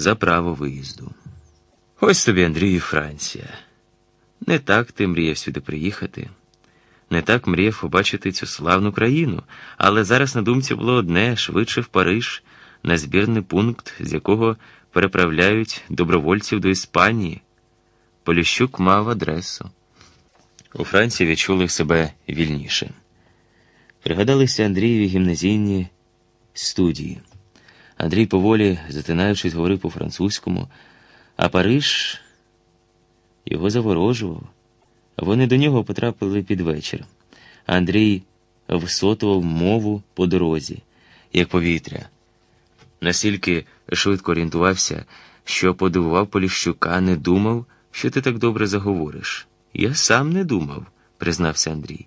за право виїзду. Ось тобі, Андрію, Франція. Не так ти мріяв сюди приїхати, не так мріяв побачити цю славну країну, але зараз на думці було одне швидше в Париж, на збірний пункт, з якого переправляють добровольців до Іспанії. Поліщук мав адресу. У Франції відчули себе вільніше. Пригадалися Андрієві гімназійні студії. Андрій поволі, затинаючись, говорив по-французькому, а Париж його заворожував. Вони до нього потрапили під вечір. Андрій всотував мову по дорозі, як повітря. Настільки швидко орієнтувався, що подивував Поліщука, не думав, що ти так добре заговориш. Я сам не думав, признався Андрій.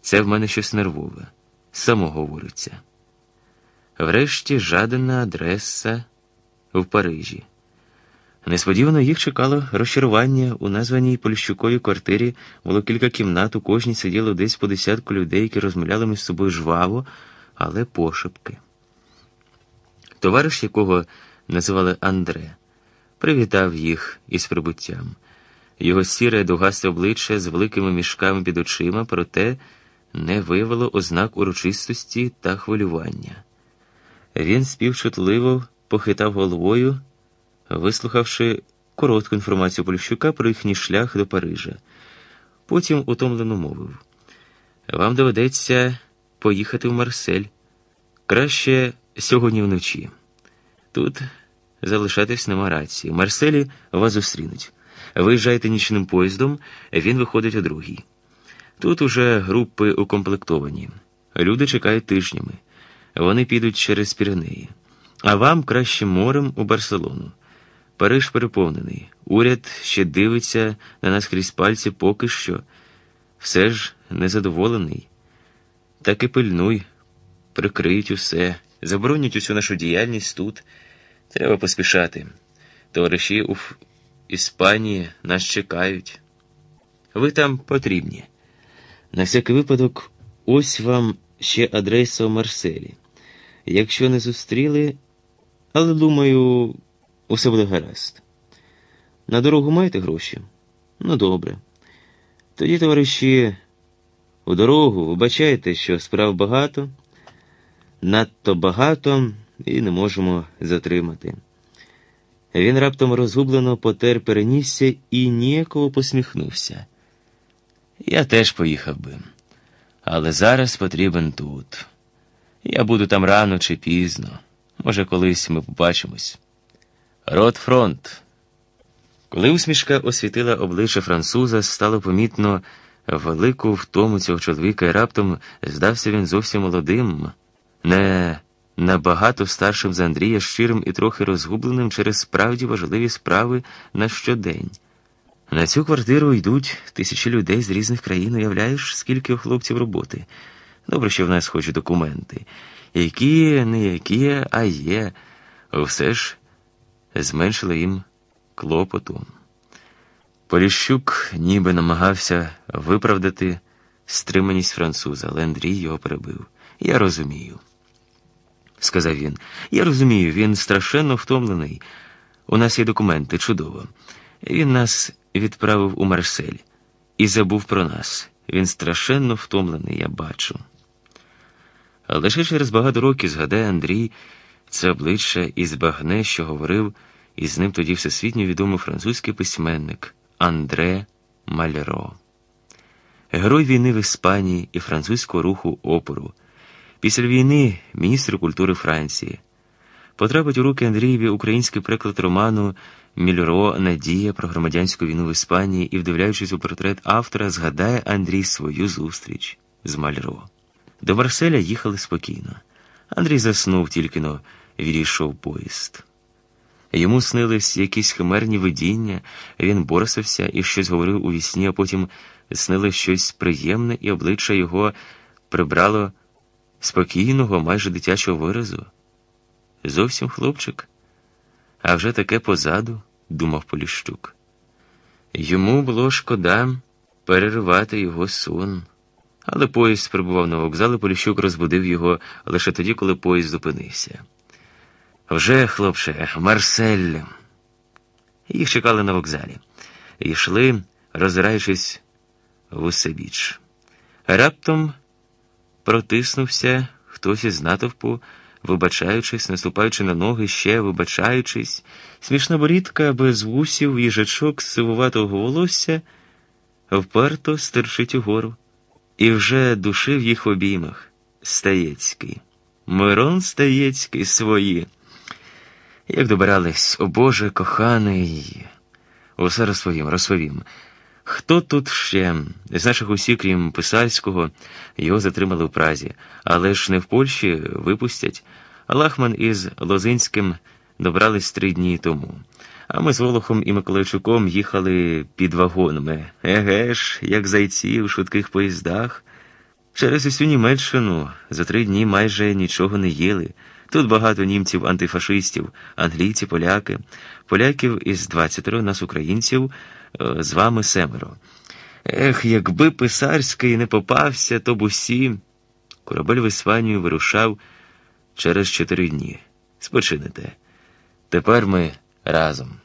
Це в мене щось нервове, само говориться. Врешті жадана адреса в Парижі. Несподівано їх чекало розчарування у названій Поліщуковій квартирі було кілька кімнат, у кожній сиділо десь по десятку людей, які розмовляли між собою жваво, але пошепки. Товариш, якого називали Андре, привітав їх із прибуттям. Його сіре дугасте обличчя з великими мішками під очима, проте не виявило ознак урочистості та хвилювання. Він співчутливо похитав головою, вислухавши коротку інформацію Поліщука про їхній шлях до Парижа. Потім утомлено мовив: Вам доведеться поїхати в Марсель. Краще сьогодні вночі. Тут залишатись нема рації. В Марселі вас зустрінуть. Виїжджайте нічним поїздом, він виходить о другій. Тут уже групи укомплектовані. Люди чекають тижнями. Вони підуть через Піренеї. А вам краще морем у Барселону. Париж переповнений. Уряд ще дивиться на нас крізь пальці поки що. Все ж незадоволений. Так і пильнуй, прикриють усе, заборонять усю нашу діяльність тут. Треба поспішати. Товариші у Іспанії нас чекають. Ви там потрібні. На всякий випадок, ось вам ще адреса у Марселі. Якщо не зустріли, але думаю, усе буде гаразд. На дорогу маєте гроші? Ну, добре. Тоді, товариші, у дорогу вибачайте, що справ багато, надто багато і не можемо затримати. Він раптом розгублено потер перенісся і ніяково посміхнувся. Я теж поїхав би, але зараз потрібен тут. Я буду там рано чи пізно. Може, колись ми побачимось. Рот фронт. Коли усмішка освітила обличчя француза, стало помітно велику втому цього чоловіка, і раптом здався він зовсім молодим, не набагато старшим за Андрія, щирим і трохи розгубленим через справді важливі справи на щодень. На цю квартиру йдуть тисячі людей з різних країн, уявляєш, скільки у хлопців роботи. Добре, що в нас хоч документи. Які, не які, а є, все ж зменшили їм клопоту. Поліщук ніби намагався виправдати стриманість француза, але Андрій його перебив. Я розумію, сказав він. Я розумію, він страшенно втомлений. У нас є документи, чудово. Він нас відправив у Марсель і забув про нас. Він страшенно втомлений, я бачу. Ще через багато років згадає Андрій це обличчя і збагне, що говорив, і з ним тоді всесвітньо відомий французький письменник Андре Мальро. Герой війни в Іспанії і французького руху опору. Після війни міністр культури Франції. Потрапить у руки Андрієві український приклад роману Мільро Надія про громадянську війну в Іспанії і, вдивляючись у портрет автора, згадає Андрій свою зустріч з Мальро. До Марселя їхали спокійно. Андрій заснув, тільки но відійшов поїзд. Йому снились якісь химерні видіння, він борсився і щось говорив у вісні, а потім снилось щось приємне, і обличчя його прибрало спокійного, майже дитячого виразу. Зовсім хлопчик, а вже таке позаду, думав Поліщук. Йому було шкода переривати його сон. Але поїзд прибував на вокзал, і Поліщук розбудив його лише тоді, коли поїзд зупинився. Вже, хлопче, Марсель. Їх чекали на вокзалі. Йшли, роззираючись в усе біч. Раптом протиснувся хтось із натовпу, вибачаючись, наступаючи на ноги, ще вибачаючись, смішна борідка без вусів їжачок з сивуватого волосся вперто стерчить угору, і вже душив їх в обіймах. Стаєцький. Мирон Стаєцький свої. Як добирались, о Боже коханий, усе розповім, розповім. Хто тут ще з наших усіх, крім писальського, його затримали в Празі, але ж не в Польщі випустять. Лахман із Лозинським добрались три дні тому. А ми з Волохом і Миколайчуком їхали під вагонами. Еге ж, як зайці в швидких поїздах. Через усю Німеччину за три дні майже нічого не їли. Тут багато німців антифашистів, англійці, поляки, поляків із двадцятеро нас, українців, е, з вами семеро. Ех, якби писарський не попався, то б усі. Корабель в Іспанію вирушав через чотири дні. Спочинете. Тепер ми разом.